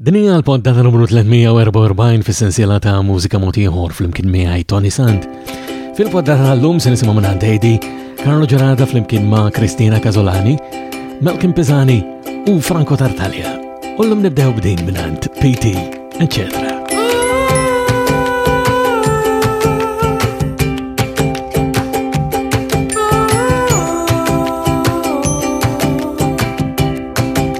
Din hija l-pontata numru 344 fis-sensiela ta' mużika mod ieħor flimkien miegħi Tony Sant. Fil-pontata tal-lum se nisimgħu minn Dejdi, Karlo Ġerada flimkien ma' Kristina Kazolani, Malcolm Pisani u Franco Tartaglia. U l-lum nibdew b'din minn PT, eccetera.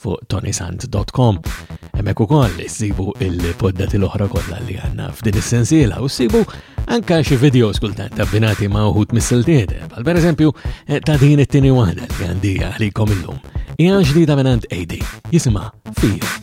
fuq tonisant dot com. Hemmhekk ukoll issibu il-poddati l-oħra kollha li għandna f'din is-sensiela u ssibu anka xi videos kultant abbinati ma' uħud mis-siltiet, bħal pereżempju eh, ta' din it-tieni waħda li għandi għalikom illum. Hija ġdida minn għand AD, jisimha Fija.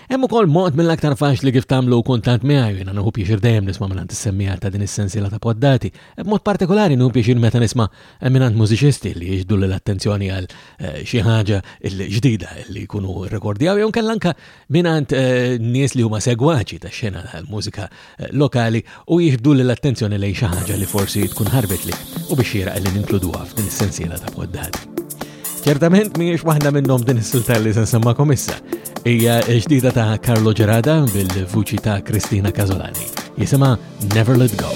Hemm ukoll mod mill-aktar faċli kif tagħmlu kuntatt miegħi jiena nieħu pjaċir dejjem nisma' minn is-semmija ta' din is-sensiela ta' poddati. B'mod partikolari nieħu pjaċir meta nisma' minn mużiċisti li jiġdu lil attenzjoni għal eh, xi ħaġa l-ġdida li jkunu rrekordjaw jew kellanka minn eh, nies li huma segwaċi ta' xena tal-mużika lokali u jieħdu l-attenzjoni lejn xi ħaġa li forsi tkun ħarbitli u biex jiraq li ninkluduha f'din is-sensiela ta' poddati. Ċertament mhijiex waħda minnhom din is-silta li se nsemmakom issa. Hija ġdida ta' Carlo Gerada bil-vuċi ta' Kristina Casolani. Jisimha Never Let Go.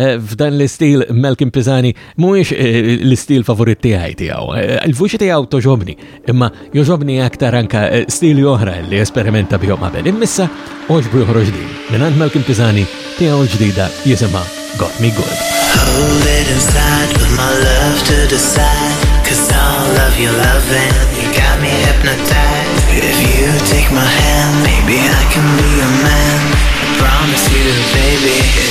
Eh, f'dan l-istil Malcolm Pisani mhuwiex eh, l-istil favorit tiegħi tiegħu. Eh, il-vuċi tiegħu toġobni, imma joġobni aktar anka stili oħra li esperimenta bihom qabel. Immissa oġbu joħroġ din minn għand Malcolm Pisani tiegħu l-ġdida jisimha Got Me Good. Hold it inside, put my love to the side, cause all of your loving, you got me hypnotized. If you take my hand, maybe I can be your man. I promise you, baby,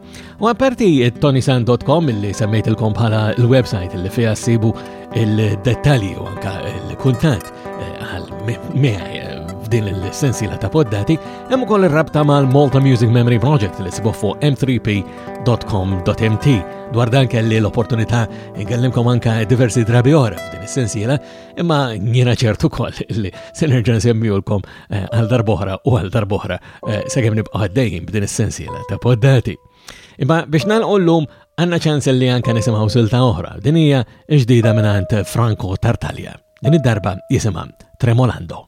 U għaparti tonisan.com illi semmejtilkom bħala l-website illi fija sibu il-dettali u anka il-kuntat eh, għal miħaj eh, f'din il-sensila ta' poddati, hemm ukoll ir-rabta mal-Malta Music Memory Project li sibu fuq m3p.com.mt. Dwar dan kelli l-opportunità nkellimkom anka diversi drabi oħra f'din is-sensiela, imma jiena ċertu koll li se nerġa' nsemmihulkom eh, għal darboħra u għal darboħra Eh, sakemm nibqa' għaddejjin b'din is-sensiela ta' poddati. Imma biex nagħlqu llum għandna ċans li anke nisimgħu silta oħra. Din hija ġdida mingħand Franco Tartaglia. Din id-darba jisimha Tremolando.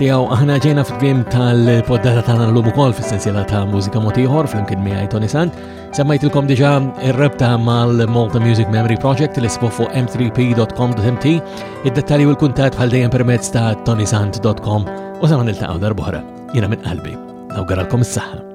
tiegħu aħna ġejna f'tmiem tal-poddata tagħna llum ukoll fis-sensiela ta' mużika mod ieħor flimkien miegħi Tony Sant. Semmejtilkom diġà ir-rebta mal-Malta Music Memory Project li sbu fuq m3p.com.mt id-dettalji u l-kuntatt bħal dejjem permezz ta' tonysant.com u sa niltaqgħu darb'oħra. Jiena minn qalbi. Nawgaralkom is-saħħa.